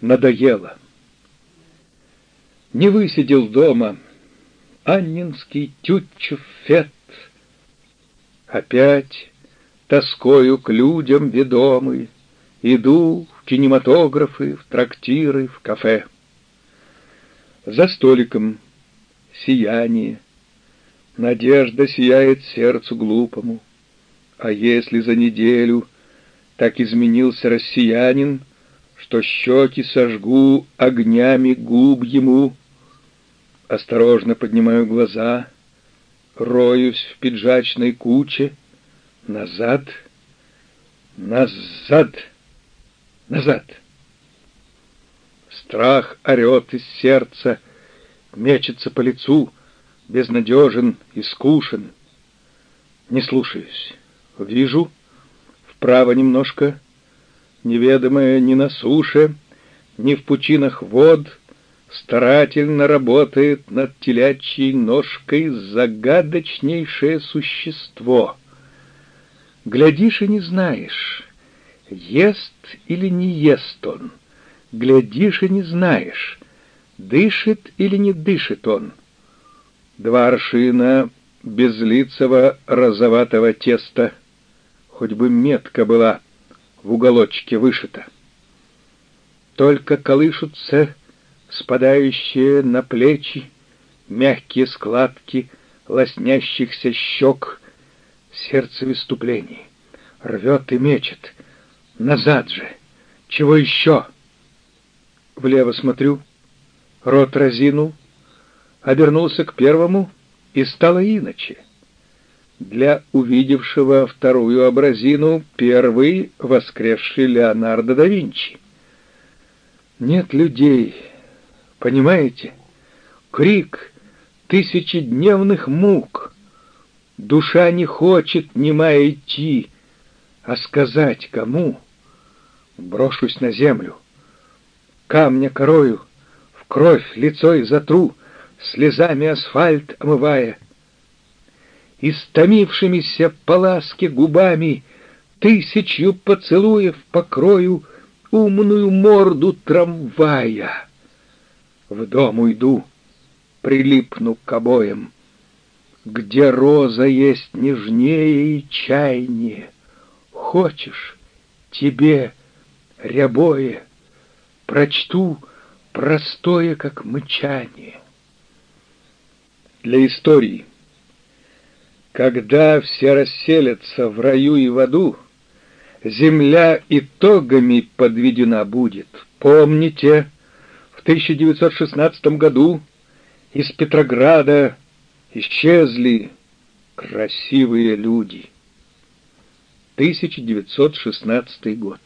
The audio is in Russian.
надоело. Не высидел дома Аннинский Тютчев Фет. Опять, тоскою к людям ведомый, Иду в кинематографы, в трактиры, в кафе. За столиком сияние, Надежда сияет сердцу глупому. А если за неделю так изменился россиянин, Что щеки сожгу огнями губ ему, Осторожно поднимаю глаза, Роюсь в пиджачной куче, Назад, назад, назад. Страх орет из сердца, Мечется по лицу, Безнадежен и скушен. Не слушаюсь. Вижу, вправо немножко, Неведомое ни на суше, Ни в пучинах вод — старательно работает над телячьей ножкой загадочнейшее существо. Глядишь и не знаешь, ест или не ест он. Глядишь и не знаешь, дышит или не дышит он. Два аршина безлицего розоватого теста, хоть бы метка была в уголочке вышита. Только колышутся спадающие на плечи, мягкие складки лоснящихся щек, сердце выступлений, рвет и мечет. Назад же! Чего еще? Влево смотрю, рот разинул, обернулся к первому, и стало иначе. Для увидевшего вторую образину первый воскресший Леонардо да Винчи. Нет людей, Понимаете? Крик тысячедневных мук. Душа не хочет немая идти, а сказать кому? Брошусь на землю, камня корою, в кровь лицо и затру, слезами асфальт омывая. Истомившимися по ласке губами тысячью поцелуев покрою умную морду трамвая. В дом уйду, прилипну к обоям, Где роза есть нежнее и чайнее. Хочешь, тебе, рябое, Прочту простое, как мычание. Для истории. Когда все расселятся в раю и в аду, Земля итогами подведена будет. Помните, в 1916 году из Петрограда исчезли красивые люди. 1916 год.